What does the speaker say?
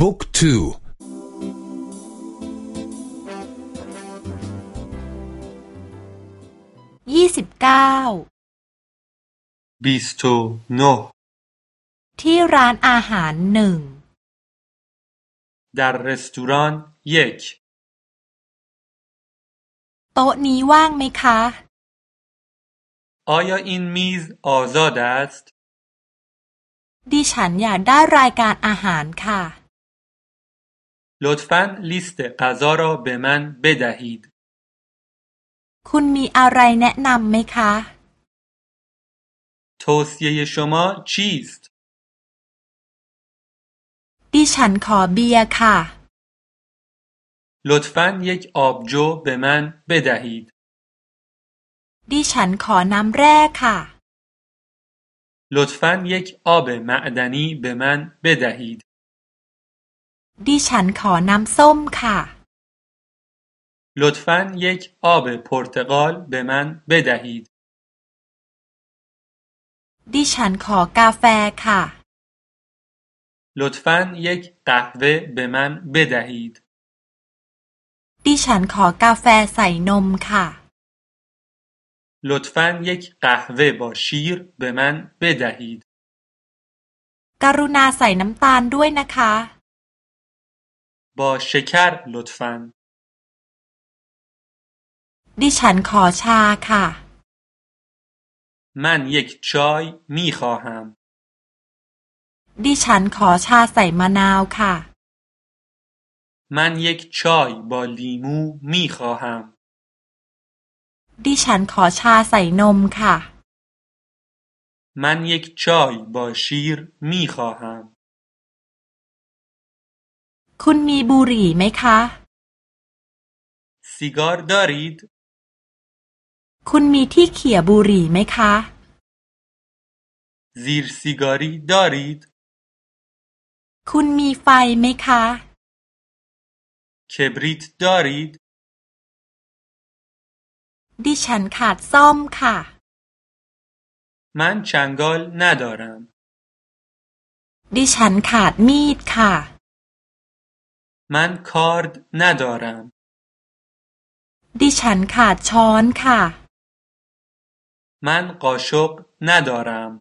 บุ๊กทูยี่สิบเก้าบิสโตโนที่ร้านอาหารหนึ่ง در رستوران یک โต๊ะนี้ว่างไหมคะ آیا این میز آزاد است ดิฉันอยากได้รายการอาหารค่ะ لطفا لیست غذا را به من بدهید คุณมีอะไรแนะนำไหมคะ توصیه شما چیست ดิฉันขอเบียร์ค่ะ لطفا یک آبجو به من بدهید ดิฉันขอน้ำแร่ค่ะ لطفا یک آب معدنی به من بدهید ดิฉันขอน้ำส้มค่ะ لطفا یک آب پرتقال به من بدهید ดิฉันขอกาแฟค่ะ لطفا یک قهوه به من بدهید ดิฉันขอกาแฟใส่นมค่ะ لطفا یک قهوه با شیر به من بدهید กรุณาใส่น้ำตาลด้วยนะคะ با شکر لطفا ดิฉันขอชาค่ะ من یک چای می خواهم ดิฉันขอชาใส่มะนาวค่ะ من یک چای با لیمو می خواهم ดิฉันขอชาใส่นมค่ะ من یک چای با شیر می خواهم คุณมีบุหรี่ไหมคะ سیگار دارید คุณมีที่เขี่ยบุหรี่ไหมคะ زیر سیگاری دارید คุณมีไฟไหมคะ کبریت دارید ดิฉันขาดซ่อมค่ะ من چنگال ندارم ดิฉันขาดมีดค่ะ من کارد ندارم ดิฉันขาดช้อนค่ะ من قاشق ندارم